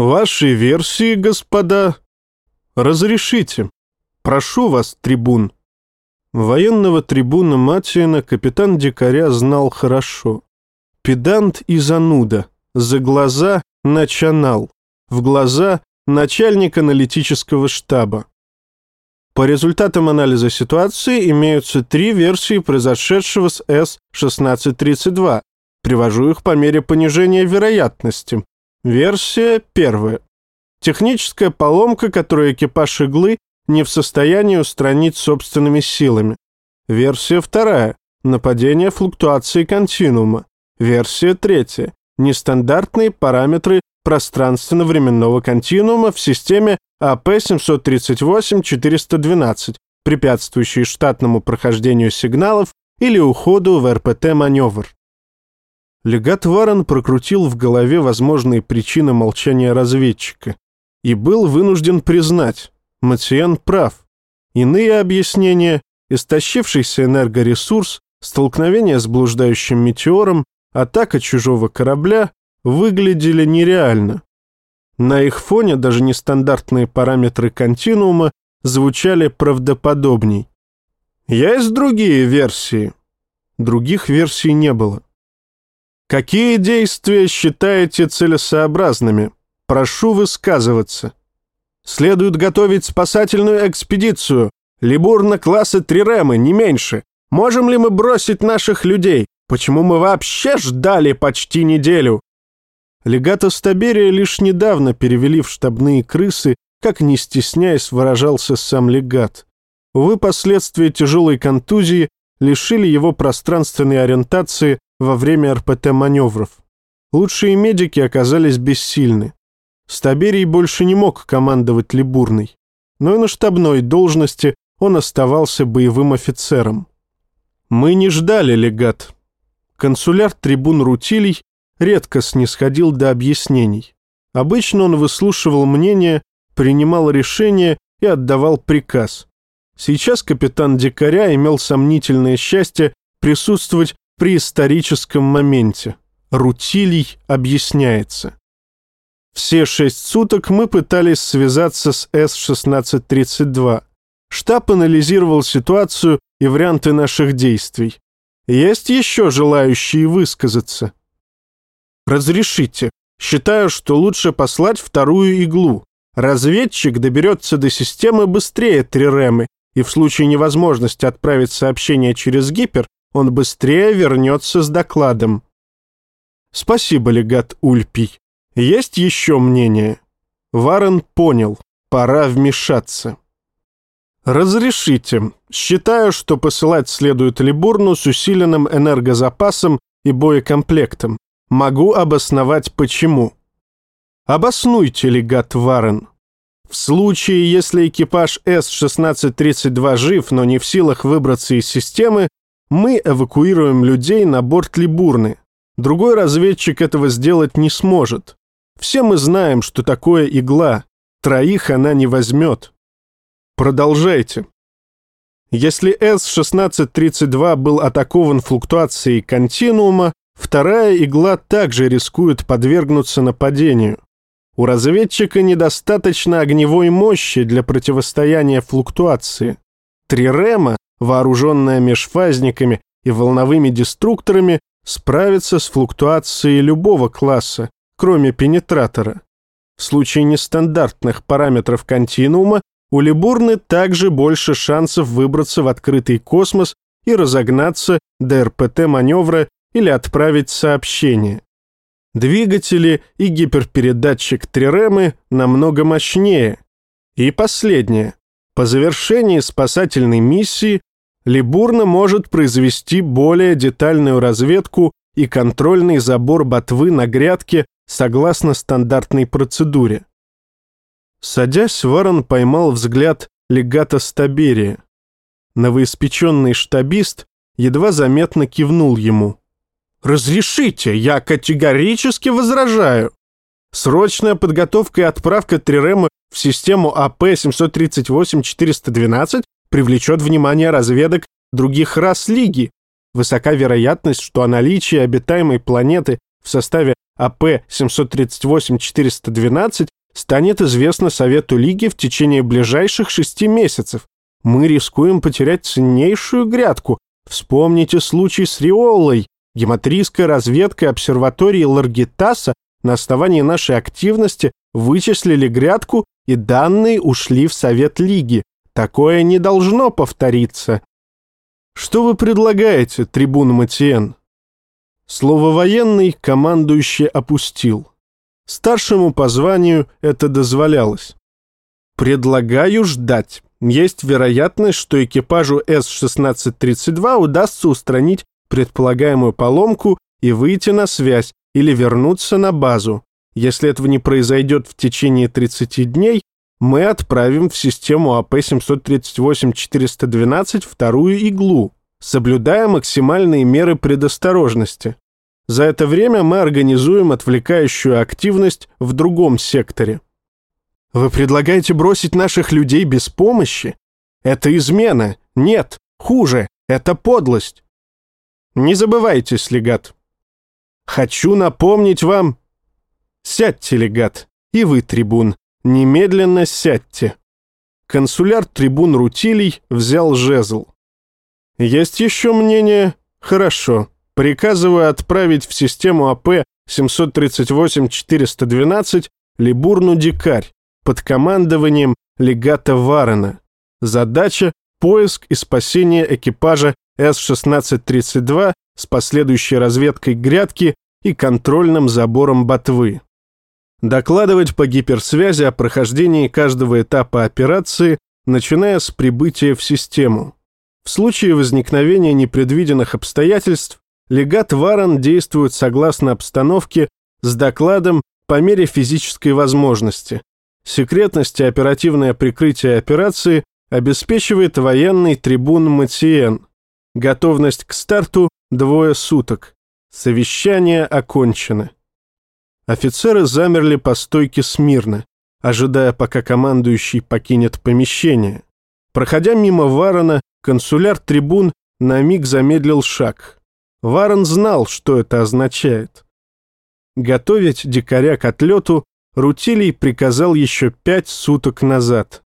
Ваши версии, господа. Разрешите. Прошу вас, трибун. Военного трибуна Матиена капитан Дикаря знал хорошо. Педант и зануда. За глаза – начанал. В глаза – начальник аналитического штаба. По результатам анализа ситуации имеются три версии произошедшего с С-1632. Привожу их по мере понижения вероятности. Версия первая. Техническая поломка, которую экипаж иглы не в состоянии устранить собственными силами. Версия вторая. Нападение флуктуации континуума. Версия третья. Нестандартные параметры пространственно-временного континуума в системе АП-738-412, препятствующие штатному прохождению сигналов или уходу в РПТ-маневр. Легат Варен прокрутил в голове возможные причины молчания разведчика и был вынужден признать, Матиен прав. Иные объяснения – истощившийся энергоресурс, столкновение с блуждающим метеором, атака чужого корабля – выглядели нереально. На их фоне даже нестандартные параметры континуума звучали правдоподобней. Есть другие версии. Других версий не было. Какие действия считаете целесообразными? Прошу высказываться. Следует готовить спасательную экспедицию. Либурна класса Триремы, не меньше. Можем ли мы бросить наших людей? Почему мы вообще ждали почти неделю? Легато Стаберия лишь недавно перевели в штабные крысы, как не стесняясь выражался сам легат. Увы, последствия тяжелой контузии лишили его пространственной ориентации во время РПТ-маневров. Лучшие медики оказались бессильны. Стаберий больше не мог командовать Либурной, но и на штабной должности он оставался боевым офицером. Мы не ждали легат. Консуляр-трибун Рутилий редко снисходил до объяснений. Обычно он выслушивал мнение, принимал решение и отдавал приказ. Сейчас капитан Дикаря имел сомнительное счастье присутствовать при историческом моменте. Рутилий объясняется. Все шесть суток мы пытались связаться с С-1632. Штаб анализировал ситуацию и варианты наших действий. Есть еще желающие высказаться? Разрешите. Считаю, что лучше послать вторую иглу. Разведчик доберется до системы быстрее Триремы, и в случае невозможности отправить сообщение через гипер, он быстрее вернется с докладом. Спасибо, легат Ульпий. Есть еще мнение? Варен понял, пора вмешаться. Разрешите. Считаю, что посылать следует Либурну с усиленным энергозапасом и боекомплектом. Могу обосновать почему. Обоснуйте, легат Варен. В случае, если экипаж С-1632 жив, но не в силах выбраться из системы, мы эвакуируем людей на борт Либурны. Другой разведчик этого сделать не сможет. Все мы знаем, что такое игла. Троих она не возьмет. Продолжайте. Если С-1632 был атакован флуктуацией континуума, вторая игла также рискует подвергнуться нападению. У разведчика недостаточно огневой мощи для противостояния флуктуации. Трирема, вооруженная межфазниками и волновыми деструкторами, справится с флуктуацией любого класса, кроме пенетратора. В случае нестандартных параметров континуума у Либурны также больше шансов выбраться в открытый космос и разогнаться до РПТ-маневра или отправить сообщение. Двигатели и гиперпередатчик Триремы намного мощнее. И последнее. По завершении спасательной миссии Либурна может произвести более детальную разведку и контрольный забор ботвы на грядке согласно стандартной процедуре. Садясь, Варон поймал взгляд легата Стаберия. Новоиспеченный штабист едва заметно кивнул ему. «Разрешите, я категорически возражаю. Срочная подготовка и отправка Трирема в систему АП-738-412 привлечет внимание разведок других рас Лиги. Высока вероятность, что о наличии обитаемой планеты в составе АП 738-412 станет известно Совету Лиги в течение ближайших шести месяцев. Мы рискуем потерять ценнейшую грядку. Вспомните случай с Риолой. Геометрийская разведка обсерватории Ларгитаса на основании нашей активности вычислили грядку, и данные ушли в Совет Лиги. Такое не должно повториться. Что вы предлагаете, трибун Матиен? Слово «военный» командующий опустил. Старшему по званию это дозволялось. Предлагаю ждать. Есть вероятность, что экипажу С-1632 удастся устранить предполагаемую поломку и выйти на связь или вернуться на базу. Если этого не произойдет в течение 30 дней, мы отправим в систему АП-738-412 вторую иглу, соблюдая максимальные меры предосторожности. За это время мы организуем отвлекающую активность в другом секторе. Вы предлагаете бросить наших людей без помощи? Это измена. Нет, хуже, это подлость. Не забывайтесь, легат. Хочу напомнить вам... Сядьте, легат, и вы, трибун, немедленно сядьте. Консуляр-трибун Рутилий взял жезл. Есть еще мнение? Хорошо. Приказываю отправить в систему АП 738-412 Либурну Дикарь под командованием легата Варена. Задача – поиск и спасение экипажа С-1632 с последующей разведкой грядки и контрольным забором ботвы. Докладывать по гиперсвязи о прохождении каждого этапа операции, начиная с прибытия в систему. В случае возникновения непредвиденных обстоятельств легат Варен действует согласно обстановке с докладом по мере физической возможности. Секретность и оперативное прикрытие операции обеспечивает военный трибун Матиен. Готовность к старту двое суток. Совещание окончено. Офицеры замерли по стойке смирно, ожидая, пока командующий покинет помещение. Проходя мимо Варона, консуляр-трибун на миг замедлил шаг. Варон знал, что это означает. Готовить дикаря к отлету Рутилий приказал еще пять суток назад.